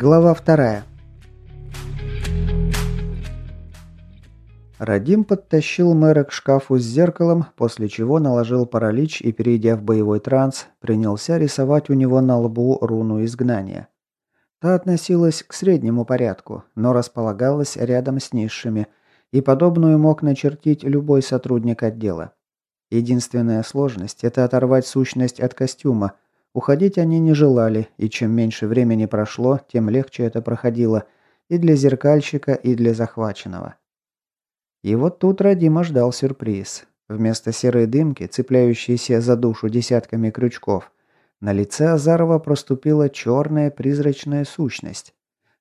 Глава вторая. Радим подтащил мэра к шкафу с зеркалом, после чего наложил паралич и, перейдя в боевой транс, принялся рисовать у него на лбу руну изгнания. Та относилась к среднему порядку, но располагалась рядом с низшими, и подобную мог начертить любой сотрудник отдела. Единственная сложность – это оторвать сущность от костюма. Уходить они не желали, и чем меньше времени прошло, тем легче это проходило и для зеркальщика, и для захваченного. И вот тут Радима ждал сюрприз. Вместо серой дымки, цепляющейся за душу десятками крючков, на лице Азарова проступила черная призрачная сущность.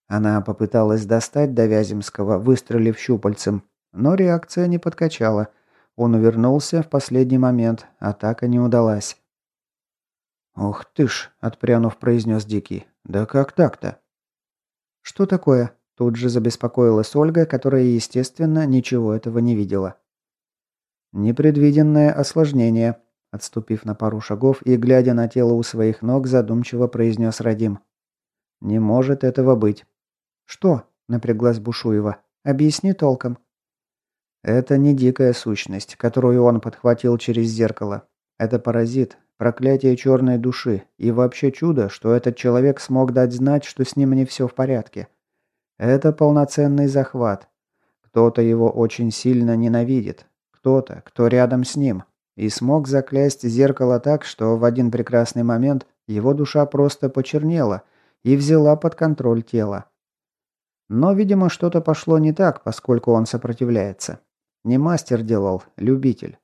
Она попыталась достать до Вяземского, выстрелив щупальцем, но реакция не подкачала – он увернулся в последний момент, атака не удалась. «Ух ты ж!» – отпрянув, произнес Дикий. «Да как так-то?» «Что такое?» – тут же забеспокоилась Ольга, которая, естественно, ничего этого не видела. «Непредвиденное осложнение», – отступив на пару шагов и глядя на тело у своих ног, задумчиво произнес Радим. «Не может этого быть». «Что?» – напряглась Бушуева. «Объясни толком». Это не дикая сущность, которую он подхватил через зеркало. Это паразит, проклятие черной души, и вообще чудо, что этот человек смог дать знать, что с ним не все в порядке. Это полноценный захват. Кто-то его очень сильно ненавидит, кто-то, кто рядом с ним, и смог заклясть зеркало так, что в один прекрасный момент его душа просто почернела и взяла под контроль тело. Но, видимо, что-то пошло не так, поскольку он сопротивляется. Не мастер делал, любитель.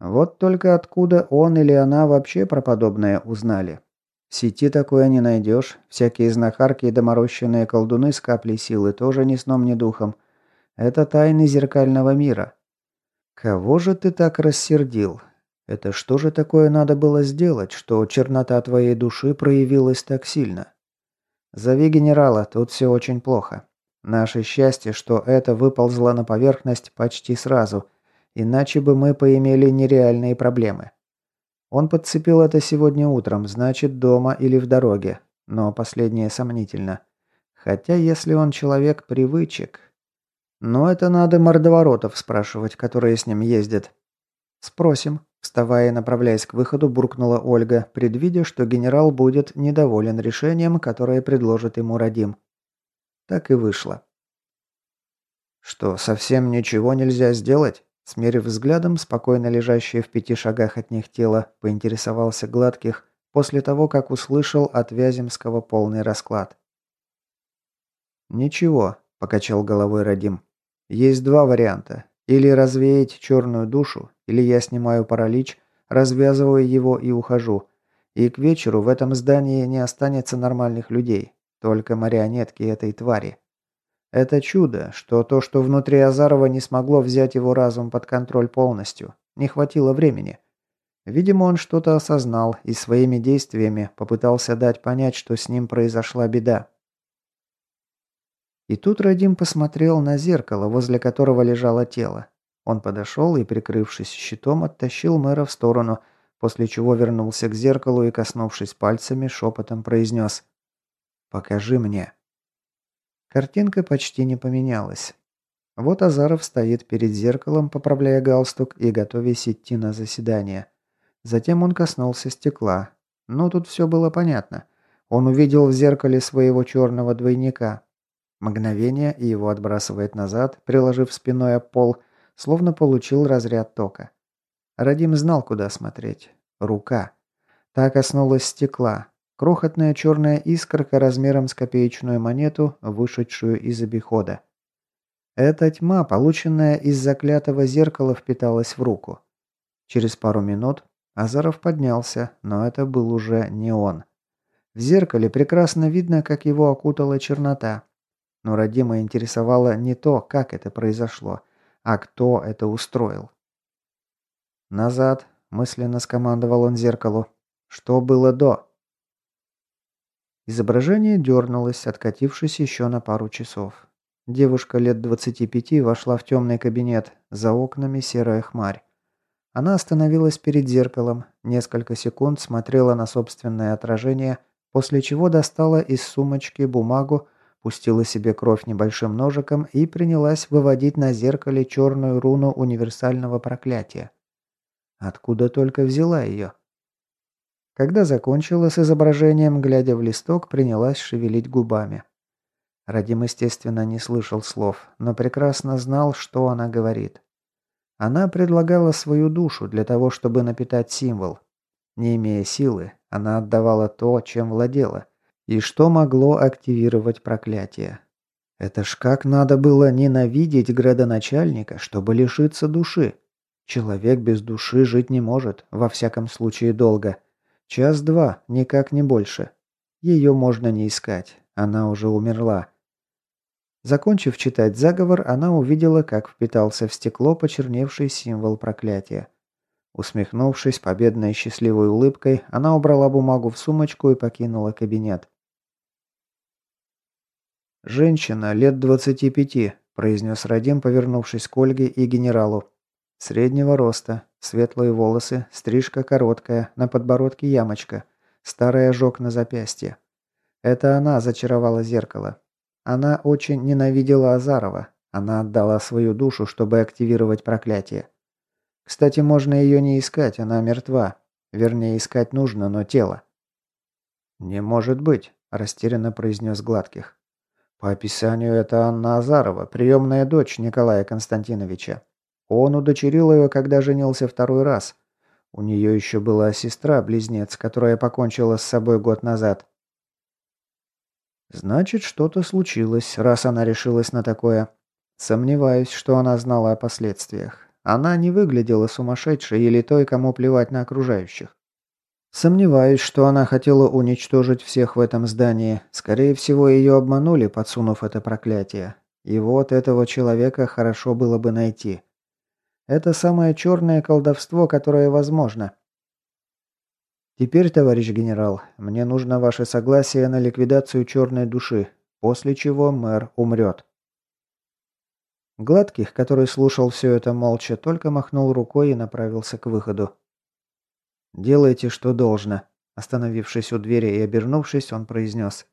Вот только откуда он или она вообще про подобное узнали. В сети такое не найдешь. Всякие знахарки и доморощенные колдуны с каплей силы тоже ни сном, ни духом. Это тайны зеркального мира. Кого же ты так рассердил? Это что же такое надо было сделать, что чернота твоей души проявилась так сильно? Зови генерала, тут все очень плохо. Наше счастье, что это выползло на поверхность почти сразу, иначе бы мы поимели нереальные проблемы. Он подцепил это сегодня утром, значит, дома или в дороге, но последнее сомнительно. Хотя, если он человек привычек... Но это надо мордоворотов спрашивать, которые с ним ездят. «Спросим», – вставая и направляясь к выходу, буркнула Ольга, предвидя, что генерал будет недоволен решением, которое предложит ему Радим. Так и вышло. Что, совсем ничего нельзя сделать? Смерив взглядом спокойно лежащее в пяти шагах от них тело, поинтересовался Гладких после того, как услышал от Вяземского полный расклад. «Ничего», – покачал головой Радим. «Есть два варианта. Или развеять черную душу, или я снимаю паралич, развязываю его и ухожу. И к вечеру в этом здании не останется нормальных людей. Только марионетки этой твари. Это чудо, что то, что внутри Азарова не смогло взять его разум под контроль полностью. Не хватило времени. Видимо, он что-то осознал и своими действиями попытался дать понять, что с ним произошла беда. И тут Радим посмотрел на зеркало, возле которого лежало тело. Он подошел и, прикрывшись щитом, оттащил мэра в сторону, после чего вернулся к зеркалу и, коснувшись пальцами, шепотом произнес Покажи мне». Картинка почти не поменялась. Вот Азаров стоит перед зеркалом, поправляя галстук и готовясь идти на заседание. Затем он коснулся стекла. Но тут все было понятно. Он увидел в зеркале своего черного двойника. Мгновение, и его отбрасывает назад, приложив спиной об пол, словно получил разряд тока. Радим знал, куда смотреть. Рука. Та коснулась стекла. Крохотная черная искорка размером с копеечную монету, вышедшую из обихода. Эта тьма, полученная из заклятого зеркала, впиталась в руку. Через пару минут Азаров поднялся, но это был уже не он. В зеркале прекрасно видно, как его окутала чернота. Но Радима интересовало не то, как это произошло, а кто это устроил. «Назад», – мысленно скомандовал он зеркалу. «Что было до?» Изображение дернулось, откатившись еще на пару часов. Девушка лет 25 вошла в темный кабинет, за окнами серая хмарь. Она остановилась перед зеркалом, несколько секунд смотрела на собственное отражение, после чего достала из сумочки бумагу, пустила себе кровь небольшим ножиком и принялась выводить на зеркале черную руну универсального проклятия. Откуда только взяла ее? Когда закончила с изображением, глядя в листок, принялась шевелить губами. Радим, естественно, не слышал слов, но прекрасно знал, что она говорит. Она предлагала свою душу для того, чтобы напитать символ. Не имея силы, она отдавала то, чем владела, и что могло активировать проклятие. Это ж как надо было ненавидеть градоначальника, чтобы лишиться души. Человек без души жить не может, во всяком случае долго. Час-два, никак не больше. Ее можно не искать, она уже умерла. Закончив читать заговор, она увидела, как впитался в стекло почерневший символ проклятия. Усмехнувшись победной счастливой улыбкой, она убрала бумагу в сумочку и покинула кабинет. «Женщина, лет двадцати пяти», – произнес Радим, повернувшись к Ольге и генералу. Среднего роста, светлые волосы, стрижка короткая, на подбородке ямочка, старый ожог на запястье. Это она зачаровала зеркало. Она очень ненавидела Азарова. Она отдала свою душу, чтобы активировать проклятие. Кстати, можно ее не искать, она мертва. Вернее, искать нужно, но тело. «Не может быть», – растерянно произнес Гладких. «По описанию это Анна Азарова, приемная дочь Николая Константиновича. Он удочерил ее, когда женился второй раз. У нее еще была сестра-близнец, которая покончила с собой год назад. Значит, что-то случилось, раз она решилась на такое. Сомневаюсь, что она знала о последствиях. Она не выглядела сумасшедшей или той, кому плевать на окружающих. Сомневаюсь, что она хотела уничтожить всех в этом здании. Скорее всего, ее обманули, подсунув это проклятие. И вот этого человека хорошо было бы найти. Это самое черное колдовство, которое возможно. Теперь, товарищ генерал, мне нужно ваше согласие на ликвидацию черной души, после чего мэр умрет. Гладких, который слушал все это молча, только махнул рукой и направился к выходу. «Делайте, что должно», – остановившись у двери и обернувшись, он произнес.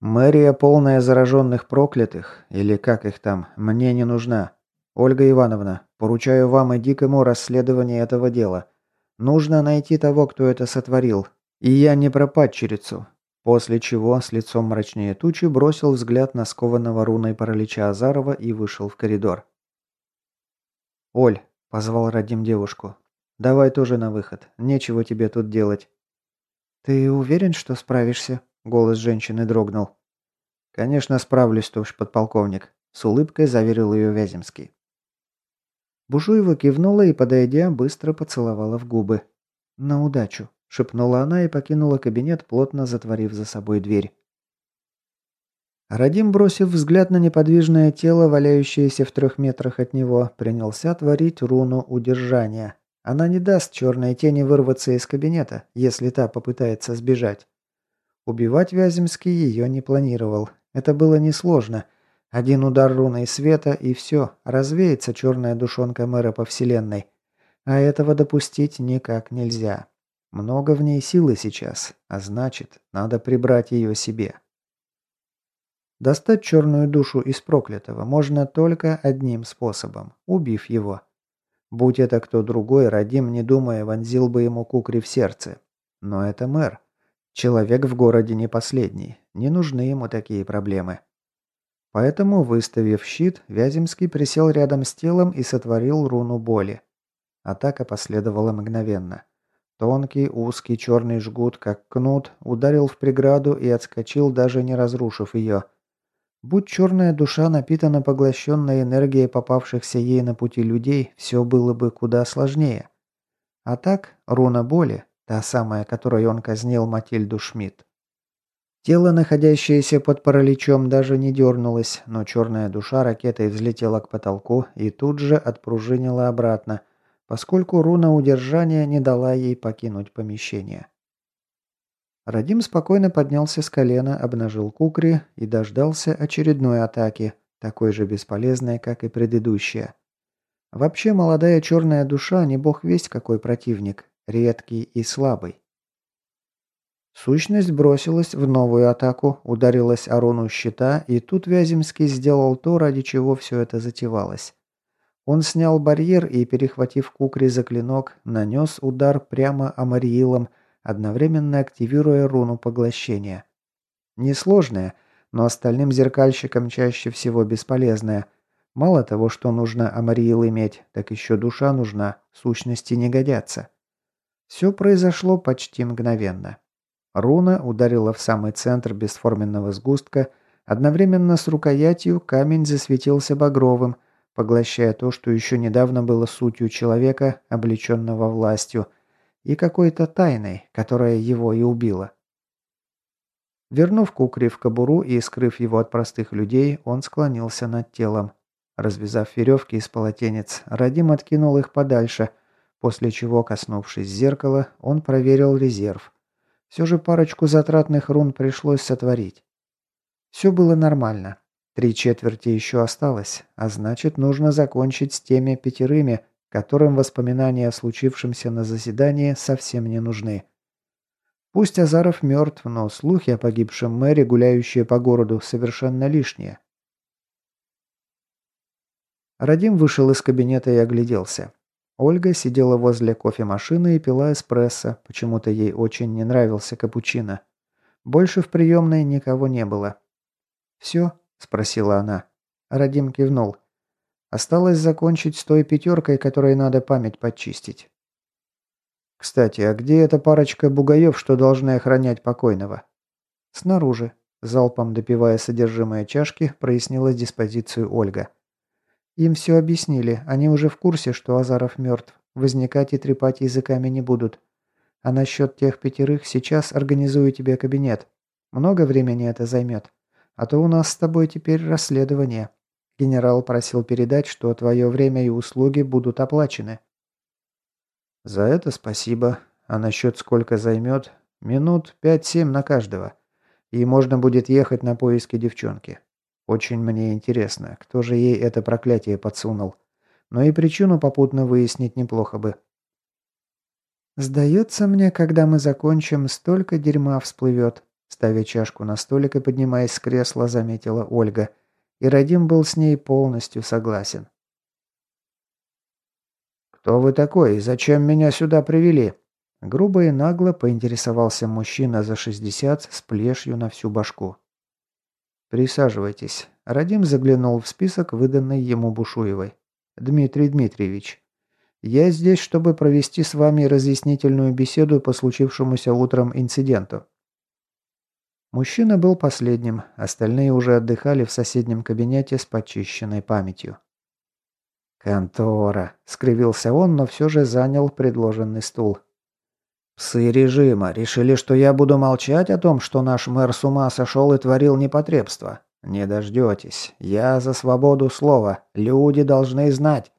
«Мэрия, полная зараженных проклятых, или как их там, мне не нужна. «Ольга Ивановна, поручаю вам и Дикому расследование этого дела. Нужно найти того, кто это сотворил. И я не про падчерицу». После чего, с лицом мрачнее тучи, бросил взгляд на скованного руной паралича Азарова и вышел в коридор. «Оль», – позвал Радим девушку, – «давай тоже на выход. Нечего тебе тут делать». «Ты уверен, что справишься?» – голос женщины дрогнул. «Конечно, справлюсь, товарищ подполковник», – с улыбкой заверил ее Вяземский. Бушуева кивнула и, подойдя, быстро поцеловала в губы. «На удачу», – шепнула она и покинула кабинет, плотно затворив за собой дверь. Радим, бросив взгляд на неподвижное тело, валяющееся в трех метрах от него, принялся творить руну удержания. Она не даст черной тени вырваться из кабинета, если та попытается сбежать. Убивать Вяземский ее не планировал. Это было несложно – один удар руной света и все, развеется черная душонка мэра по вселенной. А этого допустить никак нельзя. Много в ней силы сейчас, а значит, надо прибрать ее себе. Достать черную душу из проклятого можно только одним способом – убив его. Будь это кто другой, Радим, не думая, вонзил бы ему кукри в сердце. Но это мэр. Человек в городе не последний. Не нужны ему такие проблемы. Поэтому, выставив щит, Вяземский присел рядом с телом и сотворил руну боли. Атака последовала мгновенно. Тонкий, узкий черный жгут, как кнут, ударил в преграду и отскочил, даже не разрушив ее. Будь черная душа напитана поглощенной энергией попавшихся ей на пути людей, все было бы куда сложнее. А так, руна боли, та самая, которой он казнил Матильду Шмидт, Тело, находящееся под параличом, даже не дернулось, но черная душа ракетой взлетела к потолку и тут же отпружинила обратно, поскольку руна удержания не дала ей покинуть помещение. Радим спокойно поднялся с колена, обнажил кукри и дождался очередной атаки, такой же бесполезной, как и предыдущая. Вообще, молодая черная душа не бог весть какой противник, редкий и слабый. Сущность бросилась в новую атаку, ударилась о руну щита, и тут Вяземский сделал то, ради чего все это затевалось. Он снял барьер и, перехватив кукри за клинок, нанес удар прямо Амариилом, одновременно активируя руну поглощения. Несложная, но остальным зеркальщикам чаще всего бесполезная. Мало того, что нужно Амариил иметь, так еще душа нужна, сущности не годятся. Все произошло почти мгновенно. Руна ударила в самый центр бесформенного сгустка, одновременно с рукоятью камень засветился багровым, поглощая то, что еще недавно было сутью человека, облеченного властью, и какой-то тайной, которая его и убила. Вернув кукри в кобуру и скрыв его от простых людей, он склонился над телом. Развязав веревки из полотенец, Радим откинул их подальше, после чего, коснувшись зеркала, он проверил резерв – все же парочку затратных рун пришлось сотворить. Все было нормально. Три четверти еще осталось, а значит, нужно закончить с теми пятерыми, которым воспоминания о случившемся на заседании совсем не нужны. Пусть Азаров мертв, но слухи о погибшем мэре, гуляющие по городу, совершенно лишние. Радим вышел из кабинета и огляделся. Ольга сидела возле кофемашины и пила эспрессо, почему-то ей очень не нравился капучино. Больше в приемной никого не было. «Все?» – спросила она. Радим кивнул. «Осталось закончить с той пятеркой, которой надо память подчистить». «Кстати, а где эта парочка бугаев, что должны охранять покойного?» «Снаружи», – залпом допивая содержимое чашки, прояснила диспозицию Ольга. Им все объяснили, они уже в курсе, что Азаров мертв. Возникать и трепать языками не будут. А насчет тех пятерых сейчас организую тебе кабинет. Много времени это займет. А то у нас с тобой теперь расследование. Генерал просил передать, что твое время и услуги будут оплачены. За это спасибо. А насчет сколько займет? Минут пять-семь на каждого. И можно будет ехать на поиски девчонки. Очень мне интересно, кто же ей это проклятие подсунул. Но и причину попутно выяснить неплохо бы. «Сдается мне, когда мы закончим, столько дерьма всплывет», ставя чашку на столик и поднимаясь с кресла, заметила Ольга. И Радим был с ней полностью согласен. «Кто вы такой и зачем меня сюда привели?» Грубо и нагло поинтересовался мужчина за 60 с плешью на всю башку. «Присаживайтесь». Радим заглянул в список, выданный ему Бушуевой. «Дмитрий Дмитриевич, я здесь, чтобы провести с вами разъяснительную беседу по случившемуся утром инциденту». Мужчина был последним, остальные уже отдыхали в соседнем кабинете с почищенной памятью. «Контора», — скривился он, но все же занял предложенный стул. Псы режима решили, что я буду молчать о том, что наш мэр с ума сошел и творил непотребство. Не дождетесь. Я за свободу слова. Люди должны знать.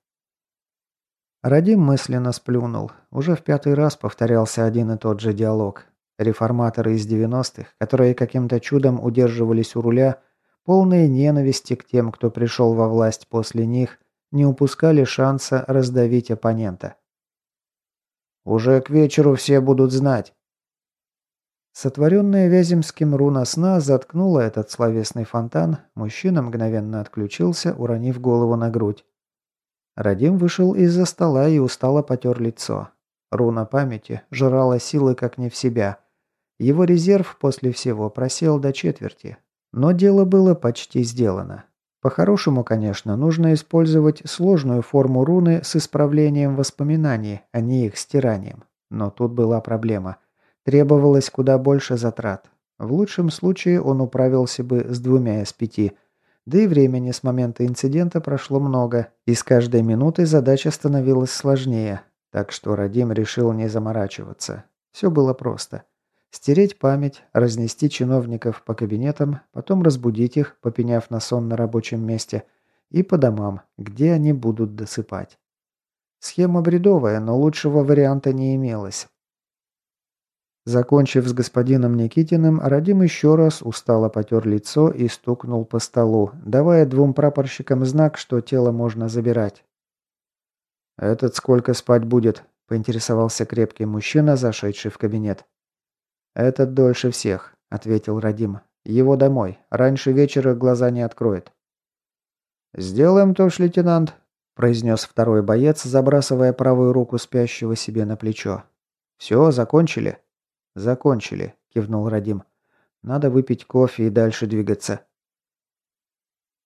Радим мысленно сплюнул. Уже в пятый раз повторялся один и тот же диалог. Реформаторы из 90-х, которые каким-то чудом удерживались у руля, полные ненависти к тем, кто пришел во власть после них, не упускали шанса раздавить оппонента. Уже к вечеру все будут знать». Сотворенная Вяземским руна сна заткнула этот словесный фонтан, мужчина мгновенно отключился, уронив голову на грудь. Радим вышел из-за стола и устало потер лицо. Руна памяти жрала силы как не в себя. Его резерв после всего просел до четверти. Но дело было почти сделано. По-хорошему, конечно, нужно использовать сложную форму руны с исправлением воспоминаний, а не их стиранием. Но тут была проблема. Требовалось куда больше затрат. В лучшем случае он управился бы с двумя из пяти. Да и времени с момента инцидента прошло много, и с каждой минутой задача становилась сложнее. Так что Радим решил не заморачиваться. Все было просто. Стереть память, разнести чиновников по кабинетам, потом разбудить их, попеняв на сон на рабочем месте, и по домам, где они будут досыпать. Схема бредовая, но лучшего варианта не имелось. Закончив с господином Никитиным, Радим еще раз устало потер лицо и стукнул по столу, давая двум прапорщикам знак, что тело можно забирать. «Этот сколько спать будет?» – поинтересовался крепкий мужчина, зашедший в кабинет. «Этот дольше всех», — ответил Радим. «Его домой. Раньше вечера глаза не откроет». «Сделаем, товарищ лейтенант», — произнес второй боец, забрасывая правую руку спящего себе на плечо. «Все, закончили?» «Закончили», — кивнул Радим. «Надо выпить кофе и дальше двигаться».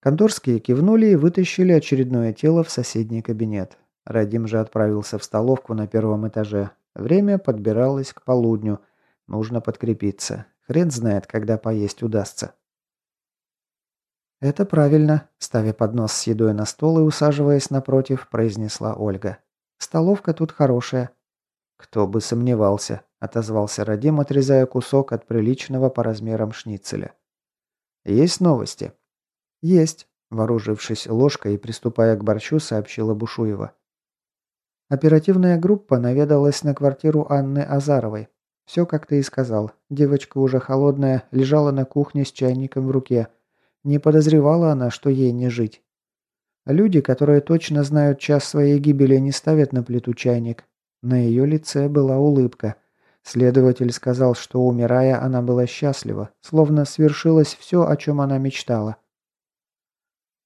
Конторские кивнули и вытащили очередное тело в соседний кабинет. Радим же отправился в столовку на первом этаже. Время подбиралось к полудню. Нужно подкрепиться. Хрен знает, когда поесть удастся. «Это правильно», – ставя поднос с едой на стол и усаживаясь напротив, произнесла Ольга. «Столовка тут хорошая». «Кто бы сомневался», – отозвался Радим, отрезая кусок от приличного по размерам шницеля. «Есть новости?» «Есть», – вооружившись ложкой и приступая к борщу, сообщила Бушуева. Оперативная группа наведалась на квартиру Анны Азаровой. Все, как ты и сказал. Девочка уже холодная, лежала на кухне с чайником в руке. Не подозревала она, что ей не жить. Люди, которые точно знают час своей гибели, не ставят на плиту чайник. На ее лице была улыбка. Следователь сказал, что, умирая, она была счастлива, словно свершилось все, о чем она мечтала.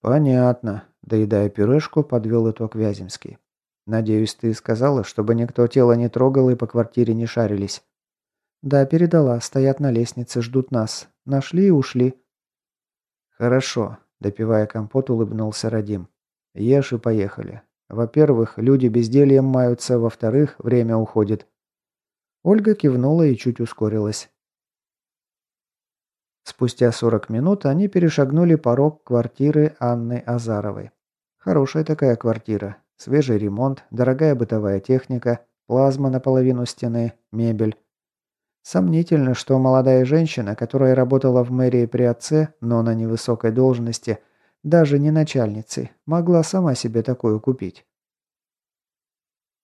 «Понятно», – доедая пюрешку, подвел итог Вяземский. «Надеюсь, ты сказала, чтобы никто тело не трогал и по квартире не шарились». «Да, передала. Стоят на лестнице, ждут нас. Нашли и ушли». «Хорошо», – допивая компот, улыбнулся Радим. «Ешь и поехали. Во-первых, люди бездельем маются, во-вторых, время уходит». Ольга кивнула и чуть ускорилась. Спустя 40 минут они перешагнули порог квартиры Анны Азаровой. Хорошая такая квартира. Свежий ремонт, дорогая бытовая техника, плазма наполовину стены, мебель. Сомнительно, что молодая женщина, которая работала в мэрии при отце, но на невысокой должности, даже не начальницей, могла сама себе такую купить.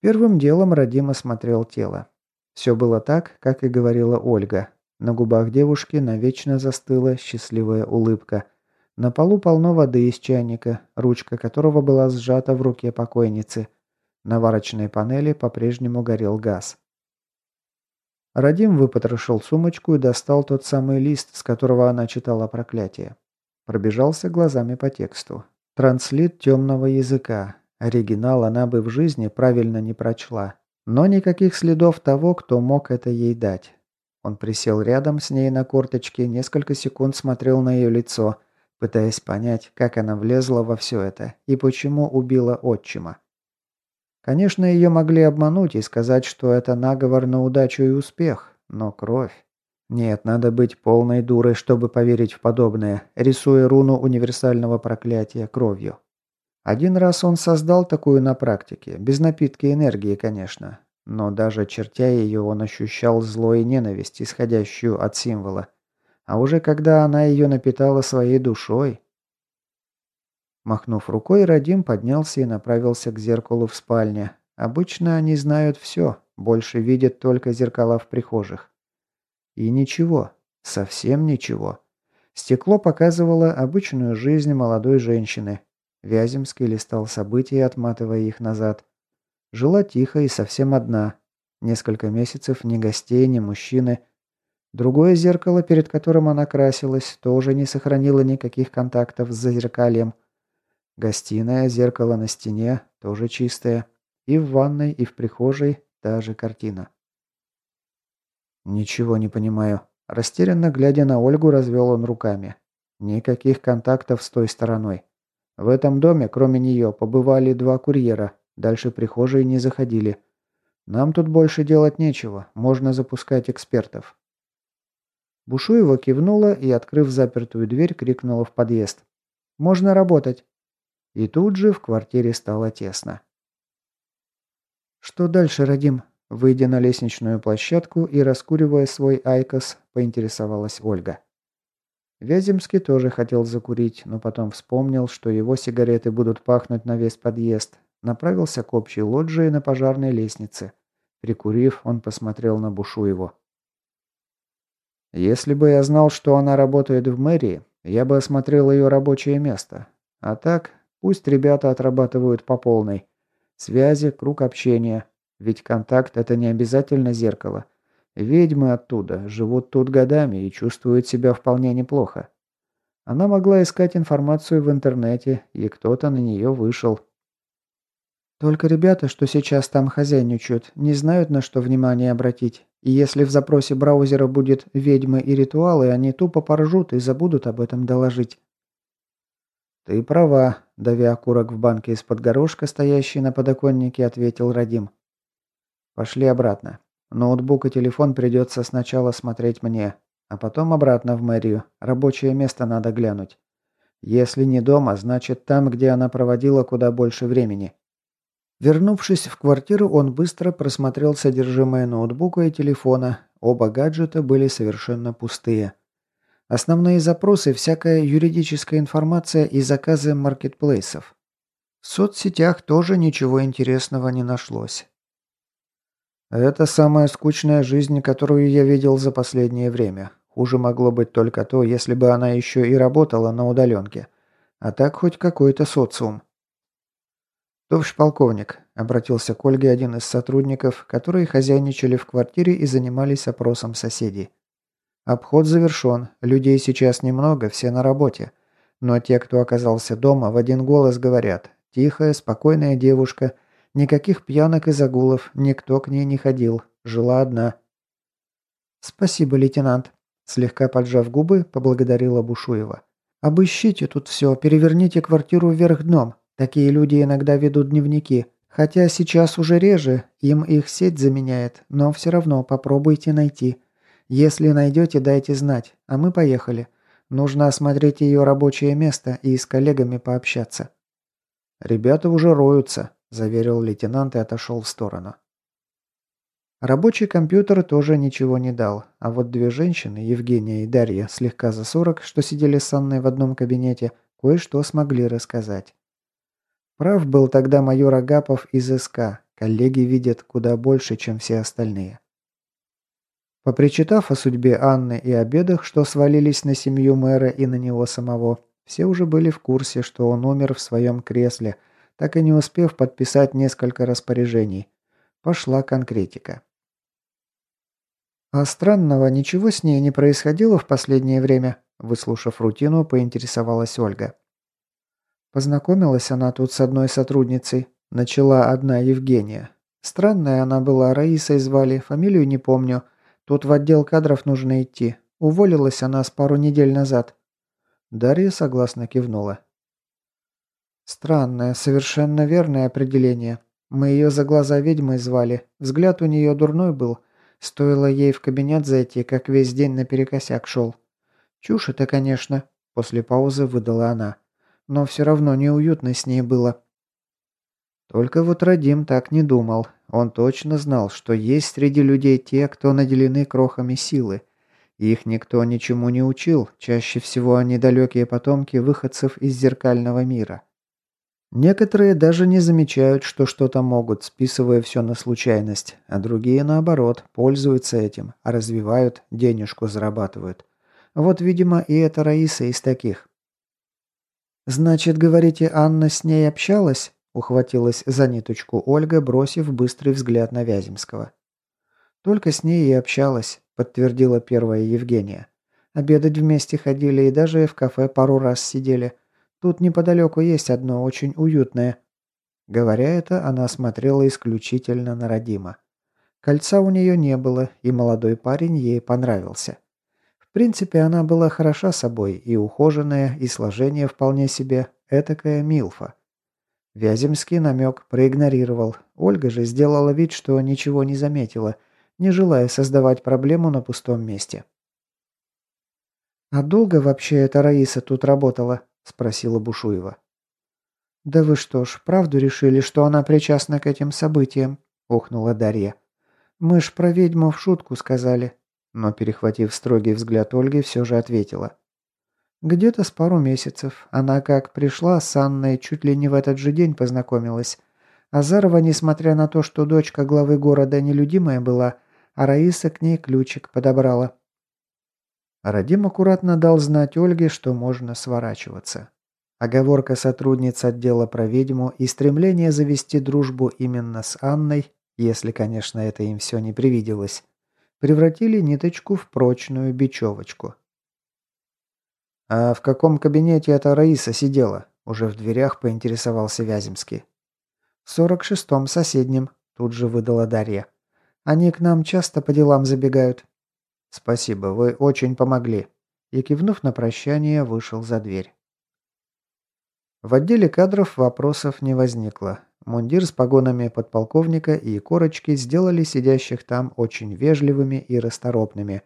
Первым делом Радим осмотрел тело. Все было так, как и говорила Ольга. На губах девушки навечно застыла счастливая улыбка. На полу полно воды из чайника, ручка которого была сжата в руке покойницы. На варочной панели по-прежнему горел газ. Радим выпотрошил сумочку и достал тот самый лист, с которого она читала проклятие. Пробежался глазами по тексту. Транслит темного языка. Оригинал она бы в жизни правильно не прочла. Но никаких следов того, кто мог это ей дать. Он присел рядом с ней на корточке, несколько секунд смотрел на ее лицо, пытаясь понять, как она влезла во все это и почему убила отчима. Конечно, ее могли обмануть и сказать, что это наговор на удачу и успех, но кровь... Нет, надо быть полной дурой, чтобы поверить в подобное, рисуя руну универсального проклятия кровью. Один раз он создал такую на практике, без напитки энергии, конечно, но даже чертя ее, он ощущал зло и ненависть, исходящую от символа. А уже когда она ее напитала своей душой... Махнув рукой, Радим поднялся и направился к зеркалу в спальне. Обычно они знают все, больше видят только зеркала в прихожих. И ничего, совсем ничего. Стекло показывало обычную жизнь молодой женщины. Вяземский листал события, отматывая их назад. Жила тихо и совсем одна. Несколько месяцев ни гостей, ни мужчины. Другое зеркало, перед которым она красилась, тоже не сохранило никаких контактов с зазеркальем. Гостиная, зеркало на стене, тоже чистое. И в ванной, и в прихожей та же картина. «Ничего не понимаю». Растерянно глядя на Ольгу, развел он руками. Никаких контактов с той стороной. В этом доме, кроме нее, побывали два курьера, Дальше прихожей не заходили. Нам тут больше делать нечего, можно запускать экспертов. Бушуева кивнула и, открыв запертую дверь, крикнула в подъезд. «Можно работать!» И тут же в квартире стало тесно. «Что дальше, Радим?» Выйдя на лестничную площадку и раскуривая свой айкос, поинтересовалась Ольга. Вяземский тоже хотел закурить, но потом вспомнил, что его сигареты будут пахнуть на весь подъезд, направился к общей лоджии на пожарной лестнице. Прикурив, он посмотрел на Бушуеву. «Если бы я знал, что она работает в мэрии, я бы осмотрел ее рабочее место. А так, пусть ребята отрабатывают по полной. Связи, круг общения. Ведь контакт – это не обязательно зеркало. Ведьмы оттуда живут тут годами и чувствуют себя вполне неплохо. Она могла искать информацию в интернете, и кто-то на нее вышел. Только ребята, что сейчас там хозяйничают, не знают, на что внимание обратить. И если в запросе браузера будет «ведьмы и ритуалы», они тупо поржут и забудут об этом доложить. «Ты права», – давя окурок в банке из-под горошка, стоящий на подоконнике, ответил Радим. «Пошли обратно. Ноутбук и телефон придется сначала смотреть мне, а потом обратно в мэрию. Рабочее место надо глянуть. Если не дома, значит там, где она проводила куда больше времени». Вернувшись в квартиру, он быстро просмотрел содержимое ноутбука и телефона. Оба гаджета были совершенно пустые. Основные запросы – всякая юридическая информация и заказы маркетплейсов. В соцсетях тоже ничего интересного не нашлось. Это самая скучная жизнь, которую я видел за последнее время. Хуже могло быть только то, если бы она еще и работала на удаленке. А так хоть какой-то социум. «Товарищ полковник», – обратился к Ольге один из сотрудников, которые хозяйничали в квартире и занимались опросом соседей. Обход завершен, людей сейчас немного, все на работе. Но те, кто оказался дома, в один голос говорят «Тихая, спокойная девушка, никаких пьянок и загулов, никто к ней не ходил, жила одна». «Спасибо, лейтенант», – слегка поджав губы, поблагодарила Бушуева. «Обыщите тут все, переверните квартиру вверх дном. Такие люди иногда ведут дневники. Хотя сейчас уже реже, им их сеть заменяет, но все равно попробуйте найти». Если найдете, дайте знать, а мы поехали. Нужно осмотреть ее рабочее место и с коллегами пообщаться». «Ребята уже роются», – заверил лейтенант и отошел в сторону. Рабочий компьютер тоже ничего не дал, а вот две женщины, Евгения и Дарья, слегка за сорок, что сидели с Анной в одном кабинете, кое-что смогли рассказать. Прав был тогда майор Агапов из СК, коллеги видят куда больше, чем все остальные. Попричитав о судьбе Анны и обедах, что свалились на семью мэра и на него самого, все уже были в курсе, что он умер в своем кресле, так и не успев подписать несколько распоряжений. Пошла конкретика. «А странного ничего с ней не происходило в последнее время?» Выслушав рутину, поинтересовалась Ольга. Познакомилась она тут с одной сотрудницей. Начала одна Евгения. Странная она была, Раисой звали, фамилию не помню – Тут в отдел кадров нужно идти. Уволилась она с пару недель назад». Дарья согласно кивнула. «Странное, совершенно верное определение. Мы ее за глаза ведьмой звали. Взгляд у нее дурной был. Стоило ей в кабинет зайти, как весь день наперекосяк шел. Чушь это, конечно», – после паузы выдала она. «Но все равно неуютно с ней было». Только вот Радим так не думал. Он точно знал, что есть среди людей те, кто наделены крохами силы. Их никто ничему не учил, чаще всего они далекие потомки выходцев из зеркального мира. Некоторые даже не замечают, что что-то могут, списывая все на случайность, а другие, наоборот, пользуются этим, развивают, денежку зарабатывают. Вот, видимо, и эта Раиса из таких. «Значит, говорите, Анна с ней общалась?» Ухватилась за ниточку Ольга, бросив быстрый взгляд на Вяземского. «Только с ней и общалась», – подтвердила первая Евгения. «Обедать вместе ходили и даже в кафе пару раз сидели. Тут неподалеку есть одно очень уютное». Говоря это, она смотрела исключительно на Родима. Кольца у нее не было, и молодой парень ей понравился. В принципе, она была хороша собой, и ухоженная, и сложение вполне себе, этакая милфа. Вяземский намек проигнорировал. Ольга же сделала вид, что ничего не заметила, не желая создавать проблему на пустом месте. «А долго вообще эта Раиса тут работала?» – спросила Бушуева. «Да вы что ж, правду решили, что она причастна к этим событиям?» – охнула Дарья. «Мы ж про ведьму в шутку сказали». Но, перехватив строгий взгляд Ольги, все же ответила. Где-то с пару месяцев. Она как пришла с Анной, чуть ли не в этот же день познакомилась. Азарова, несмотря на то, что дочка главы города нелюдимая была, а Раиса к ней ключик подобрала. Радим аккуратно дал знать Ольге, что можно сворачиваться. Оговорка сотрудниц отдела про ведьму и стремление завести дружбу именно с Анной, если, конечно, это им все не привиделось, превратили ниточку в прочную бечевочку. «А в каком кабинете эта Раиса сидела?» Уже в дверях поинтересовался Вяземский. «В сорок шестом соседнем», тут же выдала Дарья. «Они к нам часто по делам забегают». «Спасибо, вы очень помогли». И, кивнув на прощание, вышел за дверь. В отделе кадров вопросов не возникло. Мундир с погонами подполковника и корочки сделали сидящих там очень вежливыми и расторопными.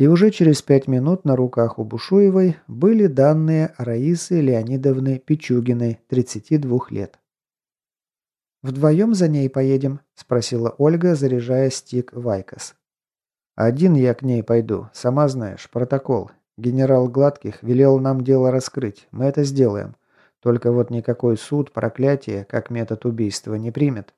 И уже через пять минут на руках у Бушуевой были данные Раисы Леонидовны Пичугиной, 32 лет. «Вдвоем за ней поедем?» – спросила Ольга, заряжая стик Вайкос. «Один я к ней пойду. Сама знаешь, протокол. Генерал Гладких велел нам дело раскрыть. Мы это сделаем. Только вот никакой суд проклятие, как метод убийства, не примет.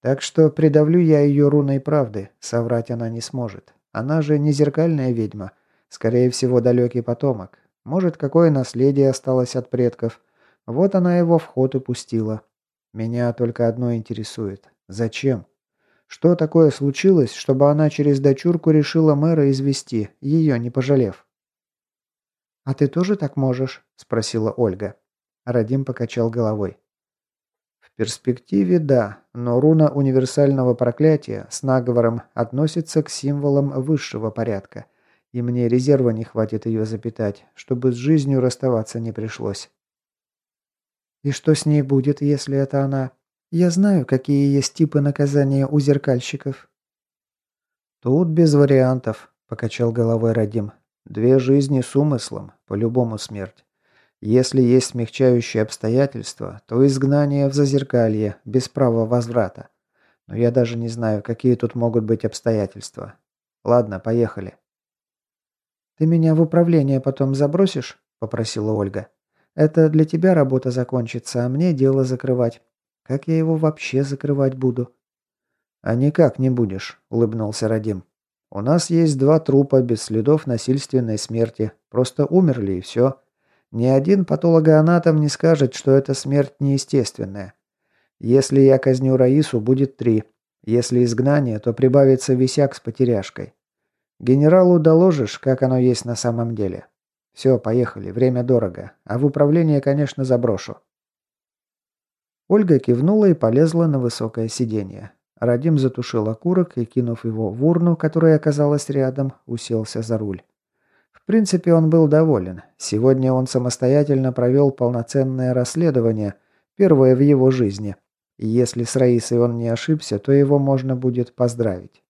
Так что придавлю я ее руной правды, соврать она не сможет. Она же не зеркальная ведьма. Скорее всего, далекий потомок. Может, какое наследие осталось от предков. Вот она его в ход и пустила. Меня только одно интересует. Зачем? Что такое случилось, чтобы она через дочурку решила мэра извести, ее не пожалев? «А ты тоже так можешь?» – спросила Ольга. Радим покачал головой. В перспективе да, но руна универсального проклятия с наговором относится к символам высшего порядка, и мне резерва не хватит ее запитать, чтобы с жизнью расставаться не пришлось. И что с ней будет, если это она? Я знаю, какие есть типы наказания у зеркальщиков. Тут без вариантов, покачал головой Радим. Две жизни с умыслом, по-любому смерть. Если есть смягчающие обстоятельства, то изгнание в зазеркалье, без права возврата. Но я даже не знаю, какие тут могут быть обстоятельства. Ладно, поехали. «Ты меня в управление потом забросишь?» – попросила Ольга. «Это для тебя работа закончится, а мне дело закрывать. Как я его вообще закрывать буду?» «А никак не будешь», – улыбнулся Радим. «У нас есть два трупа без следов насильственной смерти. Просто умерли и все. Ни один патологоанатом не скажет, что эта смерть неестественная. Если я казню Раису, будет три. Если изгнание, то прибавится висяк с потеряшкой. Генералу доложишь, как оно есть на самом деле. Все, поехали, время дорого. А в управление, конечно, заброшу. Ольга кивнула и полезла на высокое сиденье. Радим затушил окурок и, кинув его в урну, которая оказалась рядом, уселся за руль. В принципе, он был доволен. Сегодня он самостоятельно провел полноценное расследование, первое в его жизни. И если с Раисой он не ошибся, то его можно будет поздравить.